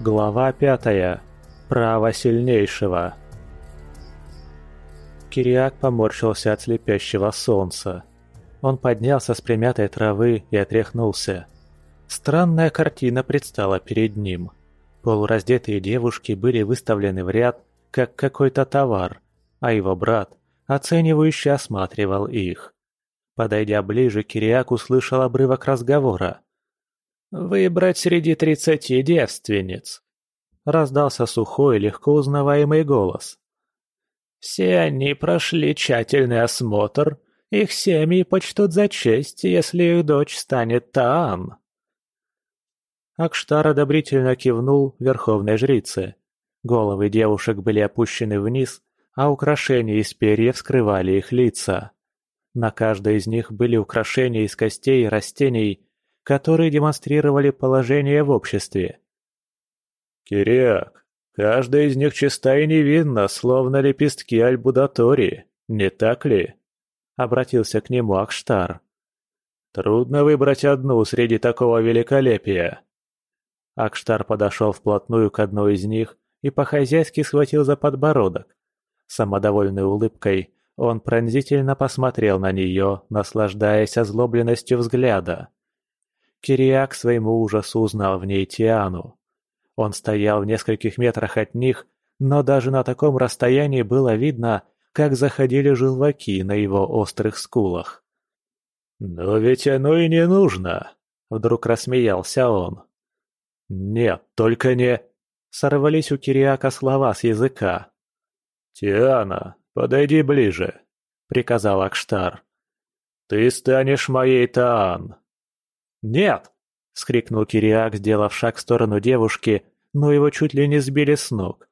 Глава пятая. Право сильнейшего. Кириак поморщился от слепящего солнца. Он поднялся с примятой травы и отряхнулся. Странная картина предстала перед ним. Полураздетые девушки были выставлены в ряд, как какой-то товар, а его брат оценивающе осматривал их. Подойдя ближе, Кириак услышал обрывок разговора. «Выбрать среди тридцати девственниц», — раздался сухой, легко узнаваемый голос. «Все они прошли тщательный осмотр, их семьи почтут за честь, если их дочь станет Таан». Акштар одобрительно кивнул верховной жрице. Головы девушек были опущены вниз, а украшения из перьев скрывали их лица. На каждой из них были украшения из костей и растений, которые демонстрировали положение в обществе. «Кириак, каждая из них чиста и невинна, словно лепестки альбудатори, не так ли?» — обратился к нему Акштар. «Трудно выбрать одну среди такого великолепия». Акштар подошел вплотную к одной из них и по-хозяйски схватил за подбородок. Самодовольной улыбкой он пронзительно посмотрел на нее, наслаждаясь озлобленностью взгляда. Кириак своему ужасу узнал в ней Тиану. Он стоял в нескольких метрах от них, но даже на таком расстоянии было видно, как заходили желваки на его острых скулах. «Но ведь оно и не нужно!» — вдруг рассмеялся он. «Нет, только не...» — сорвались у Кириака слова с языка. «Тиана, подойди ближе», — приказал Акштар. «Ты станешь моей Таан». «Нет!» — скрикнул Кириак, сделав шаг в сторону девушки, но его чуть ли не сбили с ног.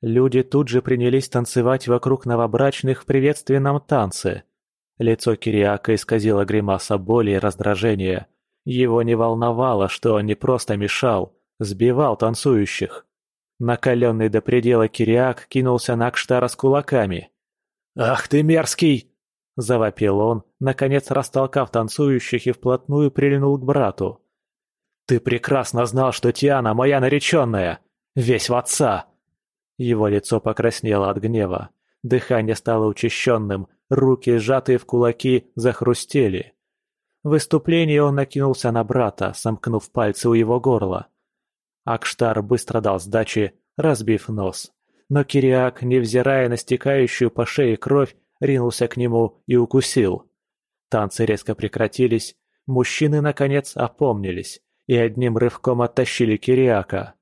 Люди тут же принялись танцевать вокруг новобрачных в приветственном танце. Лицо Кириака исказило гримаса боли и раздражения. Его не волновало, что он не просто мешал, сбивал танцующих. Накаленный до предела Кириак кинулся на Акштара с кулаками. «Ах ты мерзкий!» – завопил он, наконец растолкав танцующих и вплотную прильнул к брату. «Ты прекрасно знал, что Тиана моя нареченная! Весь в отца!» Его лицо покраснело от гнева, дыхание стало учащенным, руки, сжатые в кулаки, захрустели. В выступлении он накинулся на брата, сомкнув пальцы у его горла. Акштар быстро дал сдачи, разбив нос. Но Кириак, невзирая на стекающую по шее кровь, ринулся к нему и укусил. Танцы резко прекратились, мужчины, наконец, опомнились и одним рывком оттащили Кириака.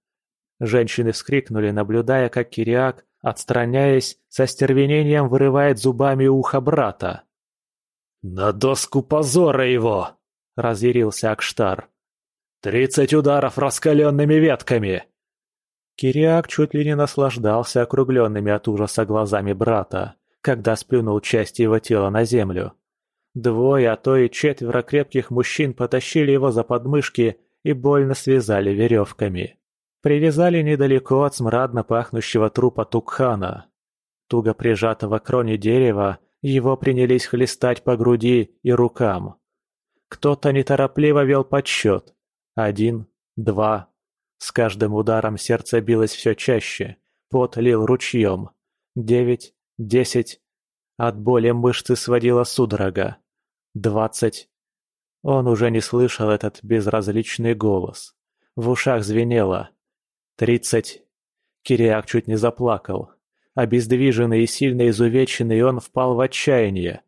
Женщины вскрикнули, наблюдая, как Кириак, отстраняясь, со стервенением вырывает зубами ухо брата. «На доску позора его!» — разъярился Акштар. «Тридцать ударов раскаленными ветками!» Кириак чуть ли не наслаждался округленными от ужаса глазами брата, когда сплюнул часть его тела на землю. Двое, а то и четверо крепких мужчин потащили его за подмышки и больно связали веревками. Привязали недалеко от смрадно пахнущего трупа Тукхана. Туго прижатого кроне дерева, его принялись хлестать по груди и рукам. Кто-то неторопливо вел подсчет, один, два. С каждым ударом сердце билось все чаще, пот лил ручьем. Девять, десять. От боли мышцы сводила судорога. Двадцать. Он уже не слышал этот безразличный голос. В ушах звенело. Тридцать. Кириак чуть не заплакал. Обездвиженный и сильно изувеченный, он впал в отчаяние.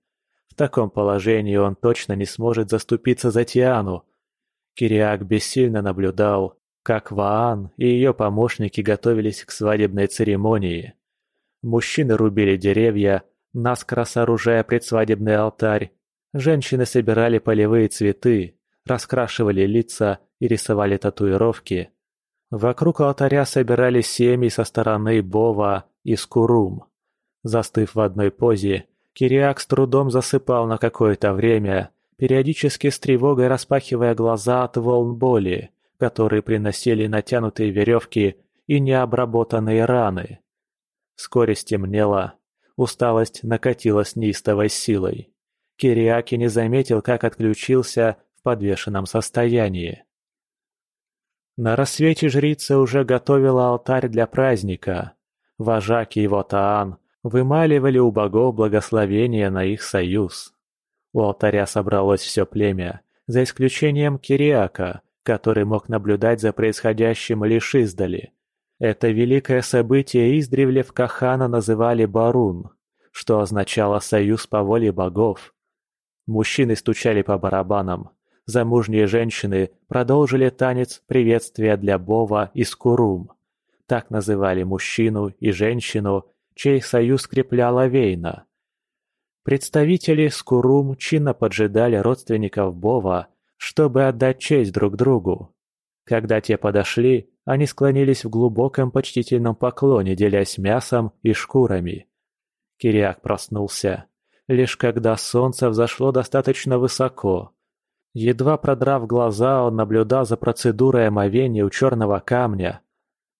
В таком положении он точно не сможет заступиться за Тиану, Кириак бессильно наблюдал, как Ваан и ее помощники готовились к свадебной церемонии. Мужчины рубили деревья, наскоро сооружая предсвадебный алтарь. Женщины собирали полевые цветы, раскрашивали лица и рисовали татуировки. Вокруг алтаря собирались семьи со стороны Бова и Скурум. Застыв в одной позе, Кириак с трудом засыпал на какое-то время, периодически с тревогой распахивая глаза от волн боли, которые приносили натянутые веревки и необработанные раны. Вскоре стемнело, усталость накатилась неистовой силой. Кириаки не заметил, как отключился в подвешенном состоянии. На рассвете жрица уже готовила алтарь для праздника. Вожаки его Таан вымаливали у богов благословения на их союз. У алтаря собралось все племя, за исключением Кириака, который мог наблюдать за происходящим лишь издали. Это великое событие издревле в Кахана называли Барун, что означало «союз по воле богов». Мужчины стучали по барабанам, замужние женщины продолжили танец приветствия для Бова и Скурум. Так называли мужчину и женщину, чей союз скрепляла Вейна. Представители Скурум чинно поджидали родственников Бова, чтобы отдать честь друг другу. Когда те подошли, они склонились в глубоком почтительном поклоне, делясь мясом и шкурами. Кириак проснулся, лишь когда солнце взошло достаточно высоко. Едва продрав глаза, он наблюдал за процедурой омовения у черного камня.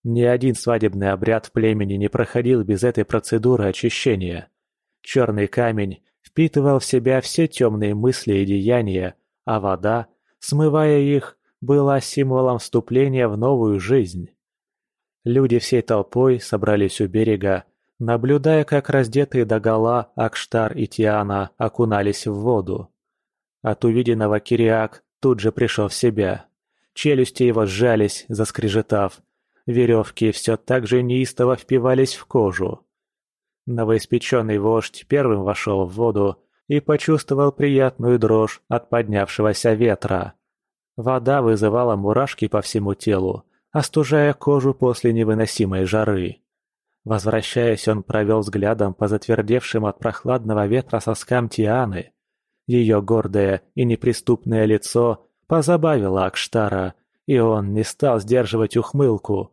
Ни один свадебный обряд в племени не проходил без этой процедуры очищения. Черный камень впитывал в себя все темные мысли и деяния, а вода, смывая их, была символом вступления в новую жизнь. Люди всей толпой собрались у берега, наблюдая, как раздетые догола Акштар и Тиана окунались в воду. От увиденного Кириак тут же пришел в себя. Челюсти его сжались, заскрежетав. Веревки все так же неистово впивались в кожу. Новоиспеченный вождь первым вошел в воду и почувствовал приятную дрожь от поднявшегося ветра. Вода вызывала мурашки по всему телу, остужая кожу после невыносимой жары. Возвращаясь, он провел взглядом по затвердевшим от прохладного ветра соскам Тианы. Ее гордое и неприступное лицо позабавило Акштара, и он не стал сдерживать ухмылку.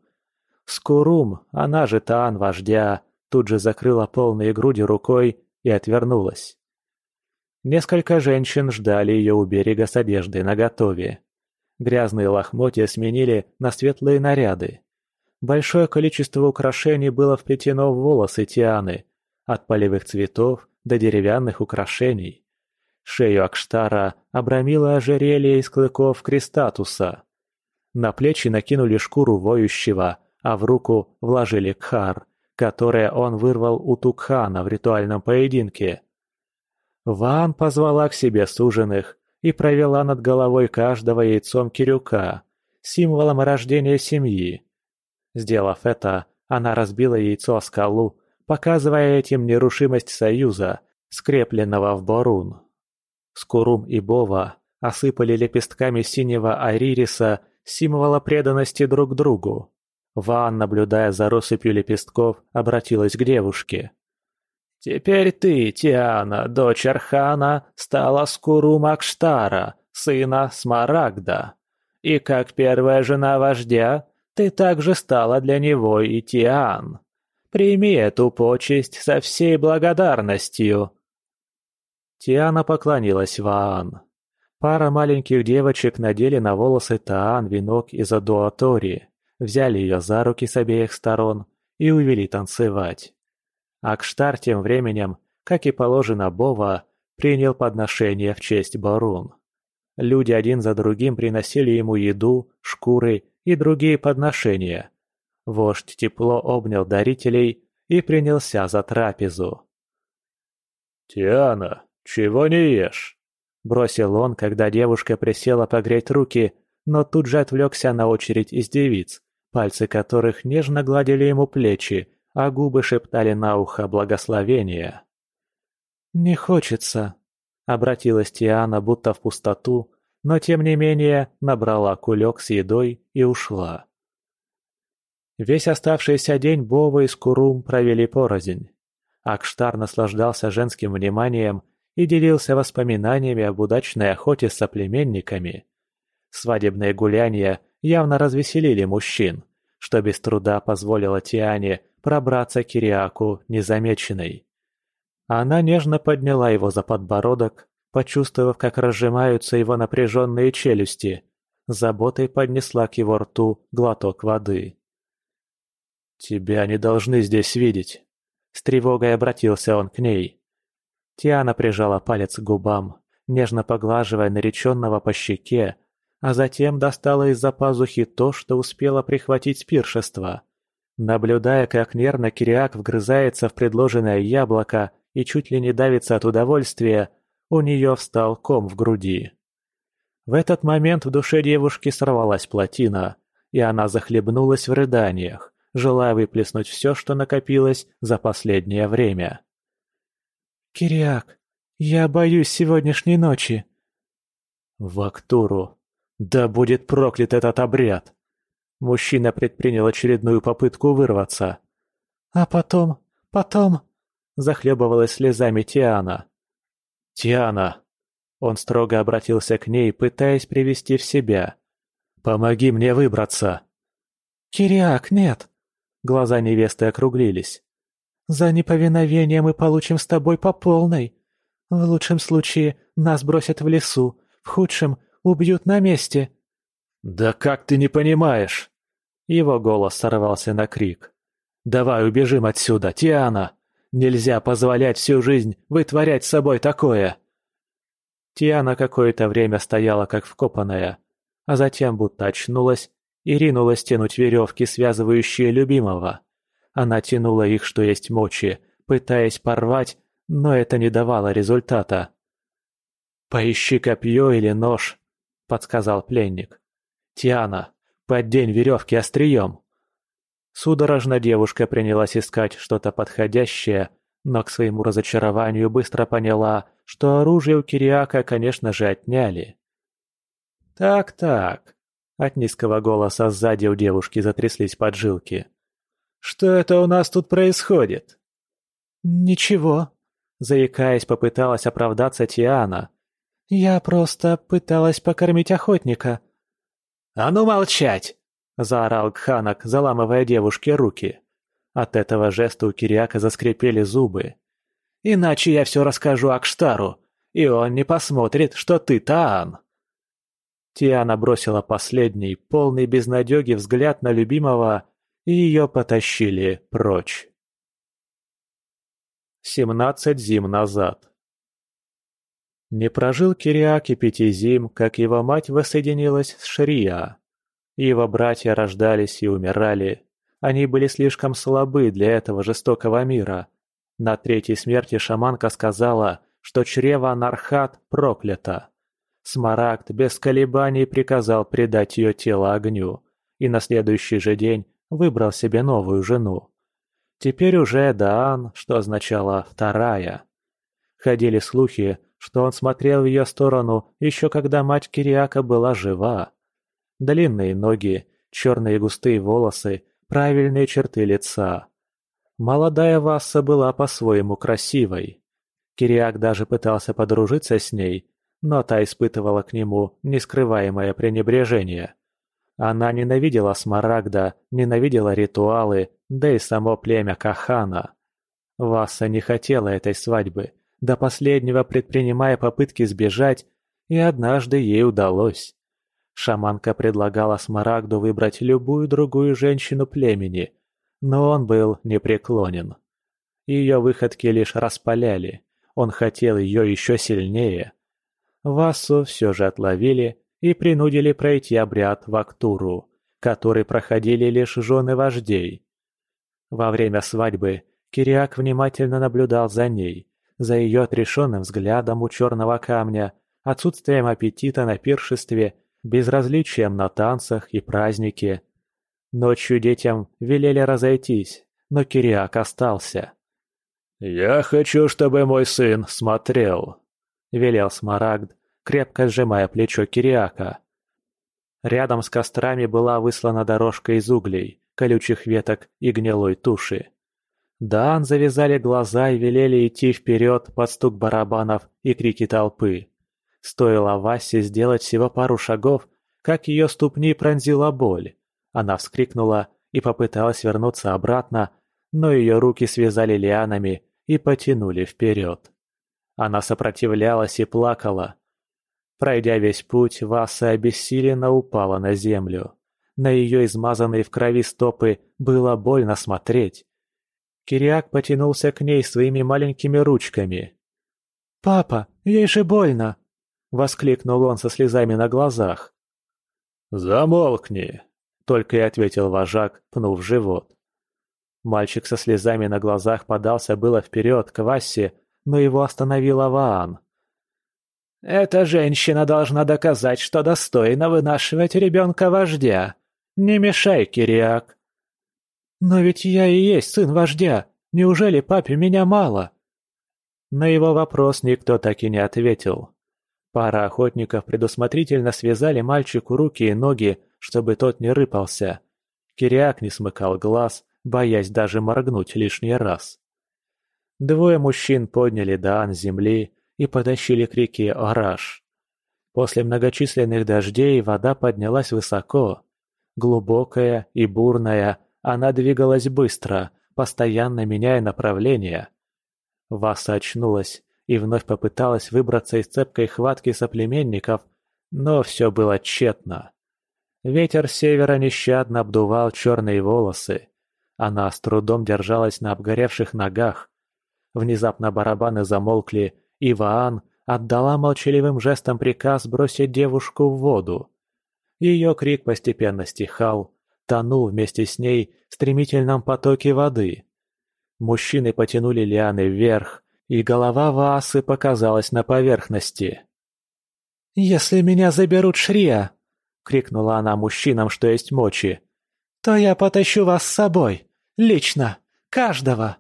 Скурум, она же Таан вождя, тут же закрыла полные груди рукой и отвернулась. Несколько женщин ждали ее у берега с одеждой наготове. Грязные лохмотья сменили на светлые наряды. Большое количество украшений было вплетено в волосы Тианы, от полевых цветов до деревянных украшений. Шею Акштара обрамило ожерелье из клыков крестатуса. На плечи накинули шкуру воющего, а в руку вложили кхар, которое он вырвал у Тукхана в ритуальном поединке. Ван позвала к себе суженых, и провела над головой каждого яйцом Кирюка, символом рождения семьи. Сделав это, она разбила яйцо о скалу, показывая этим нерушимость союза, скрепленного в Борун. Скурум и Бова осыпали лепестками синего аририса символа преданности друг другу. Ван, наблюдая за россыпью лепестков, обратилась к девушке. «Теперь ты, Тиана, дочь Архана, стала скуру Макштара, сына Смарагда. И как первая жена вождя, ты также стала для него и Тиан. Прими эту почесть со всей благодарностью». Тиана поклонилась Ваан. Пара маленьких девочек надели на волосы Таан венок из Адуатори, взяли ее за руки с обеих сторон и увели танцевать. Акштар тем временем, как и положено Бова, принял подношение в честь Барун. Люди один за другим приносили ему еду, шкуры и другие подношения. Вождь тепло обнял дарителей и принялся за трапезу. «Тиана, чего не ешь?» – бросил он, когда девушка присела погреть руки, но тут же отвлекся на очередь из девиц, пальцы которых нежно гладили ему плечи а губы шептали на ухо благословения. «Не хочется», — обратилась Тиана будто в пустоту, но тем не менее набрала кулек с едой и ушла. Весь оставшийся день Бова и Скурум провели порознь. Акштар наслаждался женским вниманием и делился воспоминаниями об удачной охоте с соплеменниками. Свадебные гуляния явно развеселили мужчин, что без труда позволило Тиане пробраться к Кириаку незамеченной. Она нежно подняла его за подбородок, почувствовав, как разжимаются его напряженные челюсти, заботой поднесла к его рту глоток воды. «Тебя не должны здесь видеть», — с тревогой обратился он к ней. Тиана прижала палец к губам, нежно поглаживая нареченного по щеке, а затем достала из-за пазухи то, что успела прихватить с пиршества. Наблюдая, как нервно Кириак вгрызается в предложенное яблоко и чуть ли не давится от удовольствия, у нее встал ком в груди. В этот момент в душе девушки сорвалась плотина, и она захлебнулась в рыданиях, желая выплеснуть все, что накопилось за последнее время. «Кириак, я боюсь сегодняшней ночи». «В Актуру. Да будет проклят этот обряд!» Мужчина предпринял очередную попытку вырваться. «А потом... потом...» Захлебывалась слезами Тиана. «Тиана!» Он строго обратился к ней, пытаясь привести в себя. «Помоги мне выбраться!» «Кириак, нет!» Глаза невесты округлились. «За неповиновение мы получим с тобой по полной. В лучшем случае нас бросят в лесу, в худшем убьют на месте». «Да как ты не понимаешь?» Его голос сорвался на крик. «Давай убежим отсюда, Тиана! Нельзя позволять всю жизнь вытворять с собой такое!» Тиана какое-то время стояла как вкопанная, а затем будто очнулась и ринулась тянуть веревки, связывающие любимого. Она тянула их, что есть мочи, пытаясь порвать, но это не давало результата. «Поищи копье или нож», — подсказал пленник. «Тиана, поддень веревки острием». Судорожно девушка принялась искать что-то подходящее, но к своему разочарованию быстро поняла, что оружие у Кириака, конечно же, отняли. «Так-так», — от низкого голоса сзади у девушки затряслись поджилки. «Что это у нас тут происходит?» «Ничего», — заикаясь, попыталась оправдаться Тиана. «Я просто пыталась покормить охотника». «А ну молчать!» — заорал Кханак, заламывая девушке руки. От этого жеста у Кириака заскрипели зубы. Иначе я все расскажу Акштару, и он не посмотрит, что ты Таан». Тиана бросила последний, полный безнадеги взгляд на любимого, и ее потащили прочь. Семнадцать зим назад. Не прожил Кириак и пяти зим, как его мать воссоединилась с Шрия. Его братья рождались и умирали. Они были слишком слабы для этого жестокого мира, на третьей смерти шаманка сказала, что чрево Нархат проклято. Смарагд без колебаний приказал предать ее тело огню, и на следующий же день выбрал себе новую жену. Теперь уже Даан, что означало «вторая». Ходили слухи, что он смотрел в ее сторону еще когда мать Кириака была жива. Длинные ноги, черные густые волосы, правильные черты лица. Молодая Васса была по-своему красивой. Кириак даже пытался подружиться с ней, но та испытывала к нему нескрываемое пренебрежение. Она ненавидела Смарагда, ненавидела ритуалы, да и само племя Кахана. Васса не хотела этой свадьбы, до последнего предпринимая попытки сбежать, и однажды ей удалось. Шаманка предлагала Смарагду выбрать любую другую женщину племени, но он был непреклонен. Ее выходки лишь распаляли, он хотел ее еще сильнее. Васу все же отловили и принудили пройти обряд в Актуру, который проходили лишь жены вождей. Во время свадьбы Кириак внимательно наблюдал за ней, за ее отрешенным взглядом у черного камня, отсутствием аппетита на пиршестве, безразличием на танцах и празднике. Ночью детям велели разойтись, но Кириак остался. «Я хочу, чтобы мой сын смотрел», — велел Смарагд, крепко сжимая плечо Кириака. Рядом с кострами была выслана дорожка из углей, колючих веток и гнилой туши. Дан завязали глаза и велели идти вперед под стук барабанов и крики толпы. Стоило Васе сделать всего пару шагов, как ее ступни пронзила боль. Она вскрикнула и попыталась вернуться обратно, но ее руки связали лианами и потянули вперед. Она сопротивлялась и плакала. Пройдя весь путь, Васа обессиленно упала на землю. На ее измазанные в крови стопы было больно смотреть. Кириак потянулся к ней своими маленькими ручками. «Папа, ей же больно!» — воскликнул он со слезами на глазах. «Замолкни!» — только и ответил вожак, пнув живот. Мальчик со слезами на глазах подался было вперед к Васе, но его остановила Ваан. «Эта женщина должна доказать, что достойна вынашивать ребенка-вождя. Не мешай, Кириак!» «Но ведь я и есть сын вождя. Неужели папе меня мало?» На его вопрос никто так и не ответил. Пара охотников предусмотрительно связали мальчику руки и ноги, чтобы тот не рыпался. Кириак не смыкал глаз, боясь даже моргнуть лишний раз. Двое мужчин подняли Даан с земли и потащили к реке Ораш. После многочисленных дождей вода поднялась высоко. Глубокая и бурная, она двигалась быстро, постоянно меняя направление. Васа очнулась и вновь попыталась выбраться из цепкой хватки соплеменников, но все было тщетно. Ветер севера нещадно обдувал черные волосы. Она с трудом держалась на обгоревших ногах. Внезапно барабаны замолкли, и Ваан отдала молчаливым жестом приказ бросить девушку в воду. Ее крик постепенно стихал, тонул вместе с ней в стремительном потоке воды. Мужчины потянули лианы вверх, и голова Ваасы показалась на поверхности. «Если меня заберут Шрия!» — крикнула она мужчинам, что есть мочи. «То я потащу вас с собой! Лично! Каждого!»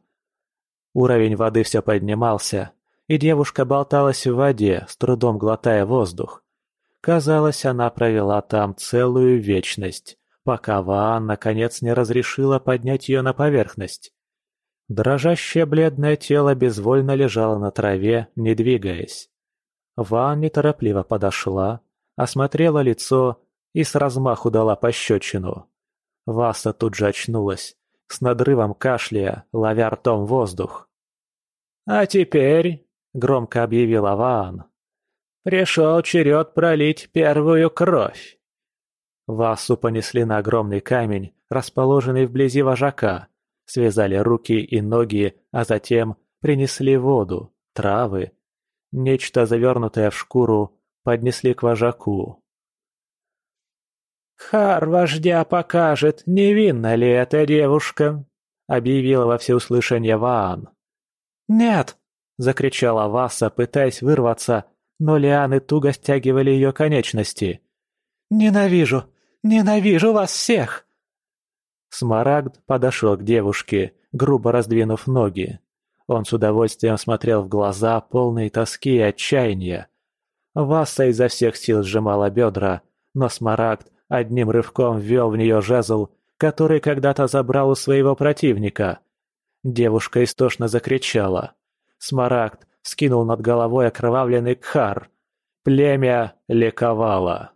Уровень воды все поднимался, и девушка болталась в воде, с трудом глотая воздух. Казалось, она провела там целую вечность, пока Ваан наконец не разрешила поднять ее на поверхность. Дрожащее бледное тело безвольно лежало на траве, не двигаясь. Ван неторопливо подошла, осмотрела лицо и с размаху дала пощечину. Васа тут же очнулась, с надрывом кашляя, ловя ртом воздух. «А теперь», — громко объявила Ван, — «пришел черед пролить первую кровь». Васу понесли на огромный камень, расположенный вблизи вожака, связали руки и ноги, а затем принесли воду, травы. Нечто завернутое в шкуру поднесли к вожаку. «Хар вождя покажет, невинна ли эта девушка», — объявила во всеуслышание Ваан. «Нет!» — закричала Васа, пытаясь вырваться, но лианы туго стягивали ее конечности. «Ненавижу! Ненавижу вас всех!» Смарагд подошел к девушке, грубо раздвинув ноги. Он с удовольствием смотрел в глаза, полные тоски и отчаяния. Васа изо всех сил сжимала бедра, но Смарагд одним рывком ввел в нее жезл, который когда-то забрал у своего противника. Девушка истошно закричала. Смарагд скинул над головой окровавленный кхар. Племя ликовало.